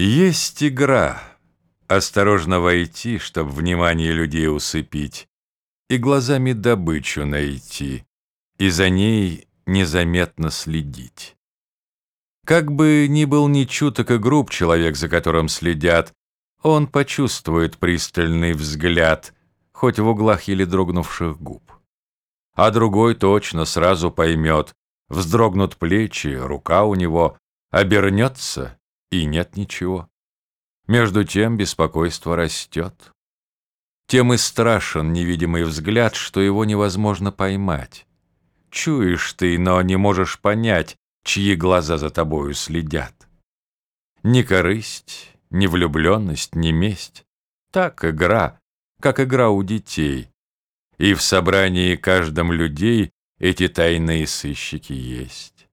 Есть игра. Осторожно войти, чтоб внимание людей усыпить, и глазами добычу найти, и за ней незаметно следить. Как бы ни был ни чуток и груб человек, за которым следят, он почувствует пристальный взгляд, хоть в углах еле дрогнувших губ. А другой точно сразу поймет, вздрогнут плечи, рука у него, обернется и нет ничего. Между тем беспокойство растет. Тем и страшен невидимый взгляд, что его невозможно поймать. Чуешь ты, но не можешь понять, чьи глаза за тобою следят. Ни корысть, ни влюбленность, ни месть. Так игра, как игра у детей. И в собрании каждом людей эти тайные сыщики есть.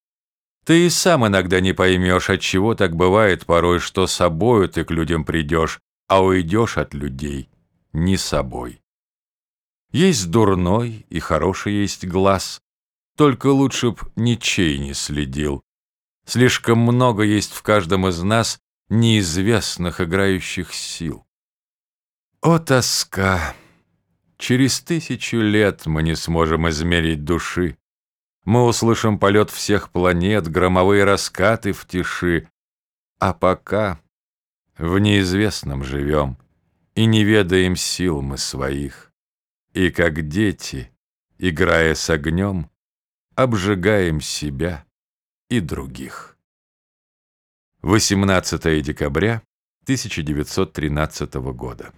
Ты и сам иногда не поймешь, от чего так бывает порой, что собою ты к людям придешь, а уйдешь от людей не собой. Есть дурной и хороший есть глаз, только лучше б ничей не следил. Слишком много есть в каждом из нас неизвестных играющих сил. О, тоска! Через тысячу лет мы не сможем измерить души, мы услышим полет всех планет, громовые раскаты в тиши. А пока в неизвестном живем и не ведаем сил мы своих. И как дети, играя с огнем, обжигаем себя и других. 18 декабря 1913 года.